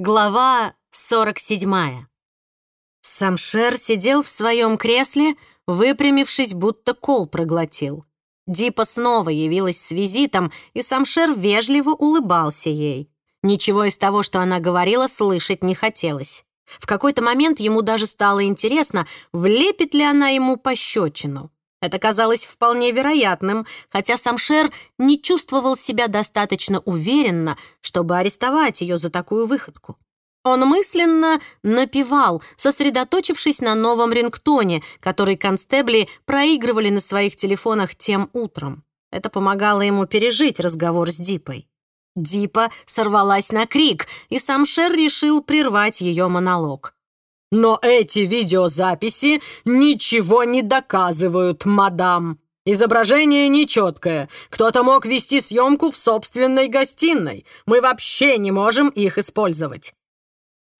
Глава 47. Самшер сидел в своем кресле, выпрямившись, будто кол проглотил. Дипа снова явилась с визитом, и Самшер вежливо улыбался ей. Ничего из того, что она говорила, слышать не хотелось. В какой-то момент ему даже стало интересно, влепит ли она ему пощечину. Это казалось вполне вероятным, хотя Самшер не чувствовал себя достаточно уверенно, чтобы арестовать ее за такую выходку. Он мысленно напевал, сосредоточившись на новом рингтоне, который констебли проигрывали на своих телефонах тем утром. Это помогало ему пережить разговор с Дипой. Дипа сорвалась на крик, и Самшер решил прервать ее монолог. Но эти видеозаписи ничего не доказывают, мадам. Изображение нечеткое. Кто-то мог вести съемку в собственной гостиной. Мы вообще не можем их использовать.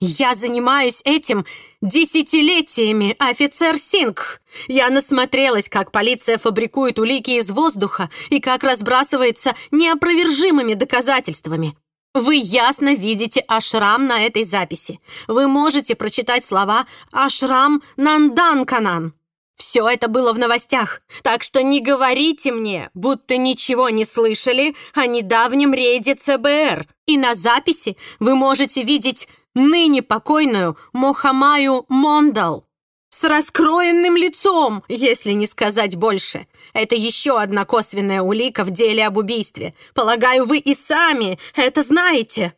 «Я занимаюсь этим десятилетиями, офицер Синг. Я насмотрелась, как полиция фабрикует улики из воздуха и как разбрасывается неопровержимыми доказательствами. Вы ясно видите ашрам на этой записи. Вы можете прочитать слова «Ашрам Нанданканан». Все это было в новостях, так что не говорите мне, будто ничего не слышали о недавнем рейде ЦБР. И на записи вы можете видеть ныне покойную Мохамаю Мондал с раскроенным лицом, если не сказать больше. Это еще одна косвенная улика в деле об убийстве. Полагаю, вы и сами это знаете».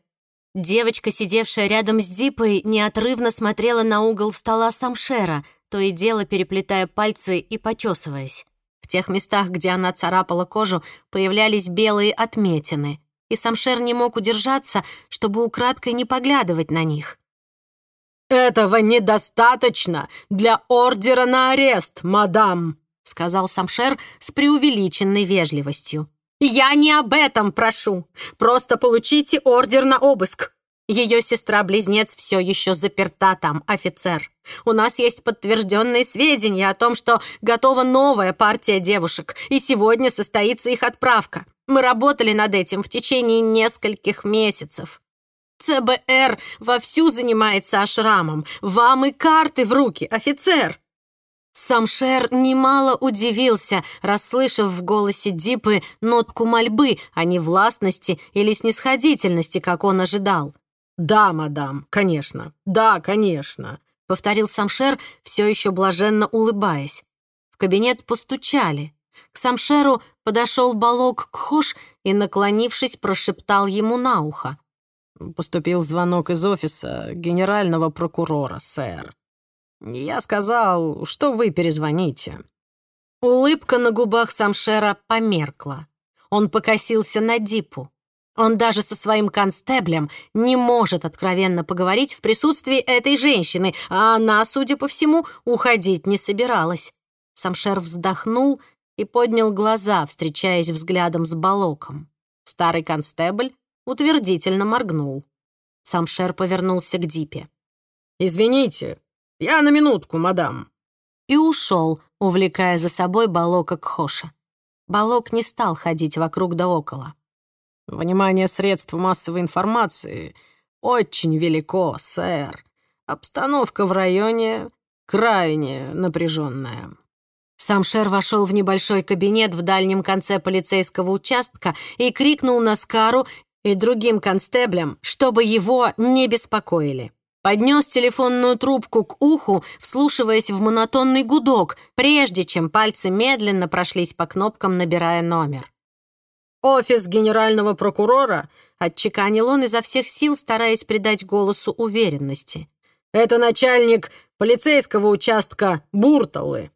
Девочка, сидевшая рядом с Дипой, неотрывно смотрела на угол стола Самшера, то и дело переплетая пальцы и почесываясь. В тех местах, где она царапала кожу, появлялись белые отметины, и Самшер не мог удержаться, чтобы украдкой не поглядывать на них. «Этого недостаточно для ордера на арест, мадам», сказал Самшер с преувеличенной вежливостью. «Я не об этом прошу. Просто получите ордер на обыск. Ее сестра-близнец все еще заперта там, офицер. У нас есть подтвержденные сведения о том, что готова новая партия девушек, и сегодня состоится их отправка. Мы работали над этим в течение нескольких месяцев. ЦБР вовсю занимается ашрамом. Вам и карты в руки, офицер!» Самшер немало удивился, расслышав в голосе Дипы нотку мольбы, а не властности или снисходительности, как он ожидал. «Да, мадам, конечно, да, конечно», — повторил Самшер, все еще блаженно улыбаясь. В кабинет постучали. К Самшеру подошел Балок Кхош и, наклонившись, прошептал ему на ухо. Поступил звонок из офиса генерального прокурора, сэр. Я сказал, что вы перезвоните. Улыбка на губах Самшера померкла. Он покосился на Дипу. Он даже со своим констеблем не может откровенно поговорить в присутствии этой женщины, а она, судя по всему, уходить не собиралась. Самшер вздохнул и поднял глаза, встречаясь взглядом с Балоком. Старый констебль утвердительно моргнул. Сам Шер повернулся к Дипе. «Извините, я на минутку, мадам». И ушел, увлекая за собой Балока Кхоша. Балок не стал ходить вокруг да около. «Внимание средств массовой информации очень велико, сэр. Обстановка в районе крайне напряженная. Сам Шер вошел в небольшой кабинет в дальнем конце полицейского участка и крикнул на Скару и другим констеблям, чтобы его не беспокоили. Поднес телефонную трубку к уху, вслушиваясь в монотонный гудок, прежде чем пальцы медленно прошлись по кнопкам, набирая номер. «Офис генерального прокурора», — отчеканил он изо всех сил, стараясь придать голосу уверенности. «Это начальник полицейского участка Бурталы».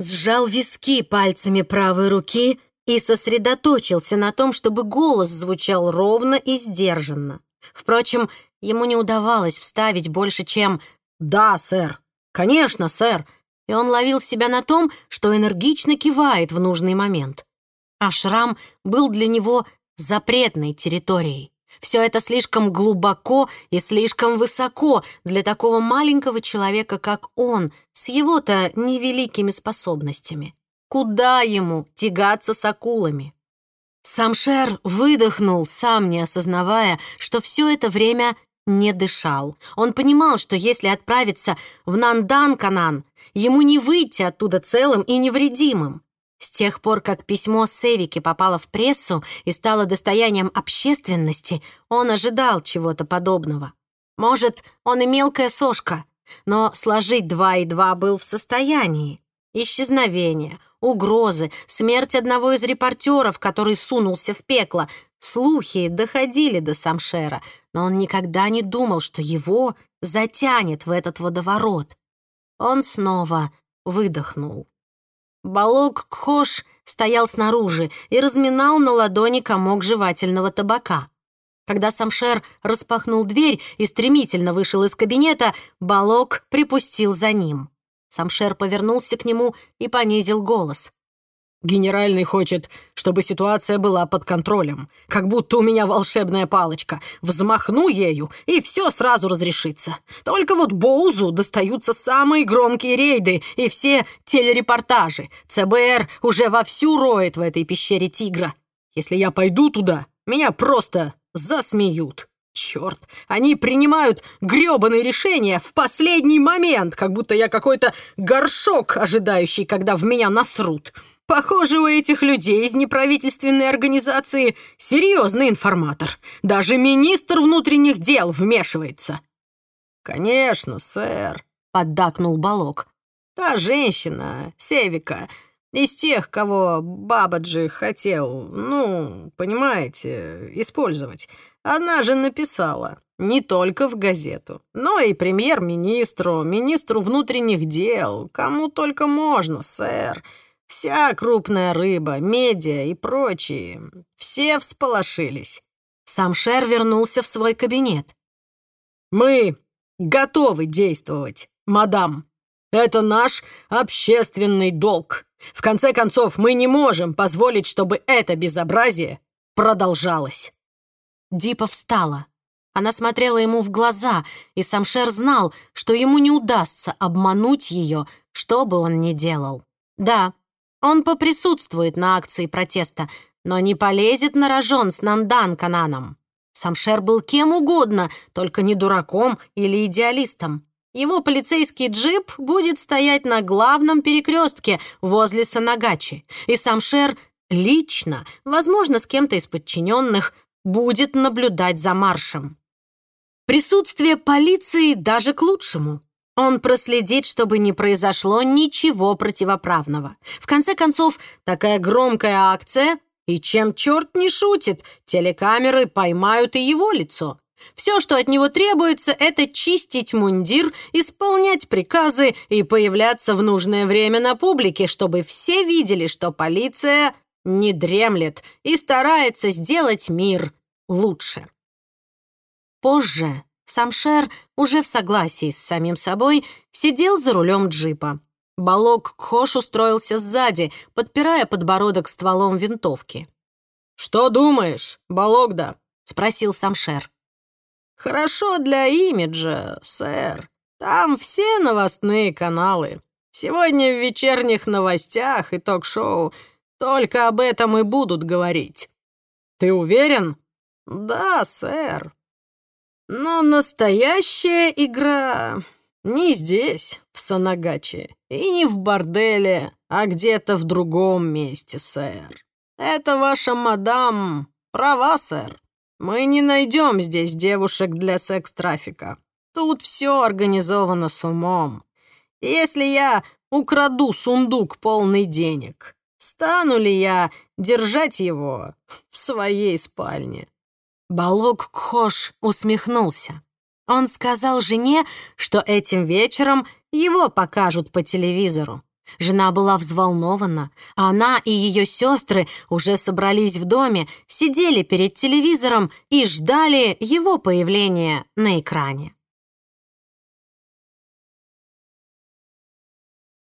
Сжал виски пальцами правой руки и сосредоточился на том, чтобы голос звучал ровно и сдержанно. Впрочем, ему не удавалось вставить больше, чем «Да, сэр», «Конечно, сэр», и он ловил себя на том, что энергично кивает в нужный момент. А шрам был для него запретной территорией. Все это слишком глубоко и слишком высоко для такого маленького человека, как он, с его-то невеликими способностями. Куда ему тягаться с акулами? Самшер выдохнул, сам не осознавая, что все это время не дышал. Он понимал, что если отправиться в Нандан-Канан, ему не выйти оттуда целым и невредимым. С тех пор, как письмо Севики попало в прессу и стало достоянием общественности, он ожидал чего-то подобного. Может, он и мелкая сошка, но сложить два и два был в состоянии. Исчезновение, угрозы, смерть одного из репортеров, который сунулся в пекло. Слухи доходили до Самшера, но он никогда не думал, что его затянет в этот водоворот. Он снова выдохнул. Балок Кхош стоял снаружи и разминал на ладони комок жевательного табака. Когда Самшер распахнул дверь и стремительно вышел из кабинета, Балок припустил за ним. Самшер повернулся к нему и понизил голос. «Генеральный хочет, чтобы ситуация была под контролем. Как будто у меня волшебная палочка. Взмахну ею, и все сразу разрешится. Только вот Боузу достаются самые громкие рейды и все телерепортажи. ЦБР уже вовсю роет в этой пещере тигра. Если я пойду туда, меня просто засмеют. Черт, они принимают грёбаные решения в последний момент, как будто я какой-то горшок, ожидающий, когда в меня насрут. Похоже, у этих людей из неправительственной организации серьезный информатор. Даже министр внутренних дел вмешивается. «Конечно, сэр», — поддакнул Балок. «Та женщина, Севика, из тех, кого Бабаджи хотел, ну, понимаете, использовать. Она же написала не только в газету, но и премьер-министру, министру внутренних дел, кому только можно, сэр. Вся крупная рыба, медиа и прочие, все всполошились. Сам Шер вернулся в свой кабинет. «Мы готовы действовать, мадам. Это наш общественный долг». В конце концов, мы не можем позволить, чтобы это безобразие продолжалось». Дипа встала. Она смотрела ему в глаза, и Самшер знал, что ему не удастся обмануть ее, что бы он ни делал. Да, он поприсутствует на акции протеста, но не полезет на рожон с Нандан-Кананом. Самшер был кем угодно, только не дураком или идеалистом. Его полицейский джип будет стоять на главном перекрестке возле Санагачи, и сам Шер лично, возможно, с кем-то из подчиненных, будет наблюдать за маршем. Присутствие полиции даже к лучшему. Он проследит, чтобы не произошло ничего противоправного. В конце концов, такая громкая акция, и чем черт не шутит, телекамеры поймают и его лицо. Все, что от него требуется, это чистить мундир, исполнять приказы и появляться в нужное время на публике, чтобы все видели, что полиция не дремлет и старается сделать мир лучше. Позже Самшер, уже в согласии с самим собой, сидел за рулем джипа. Балок Кхош устроился сзади, подпирая подбородок стволом винтовки. «Что думаешь, Балогда?» — спросил Самшер. «Хорошо для имиджа, сэр. Там все новостные каналы. Сегодня в вечерних новостях и ток-шоу только об этом и будут говорить. Ты уверен?» «Да, сэр. Но настоящая игра не здесь, в Санагаче, и не в борделе, а где-то в другом месте, сэр. Это ваша мадам права, сэр. Мы не найдем здесь девушек для секс-трафика. Тут все организовано с умом. Если я украду сундук полный денег, стану ли я держать его в своей спальне?» Балок Кхош усмехнулся. Он сказал жене, что этим вечером его покажут по телевизору. Жена была взволнована. Она и ее сестры уже собрались в доме, сидели перед телевизором и ждали его появления на экране.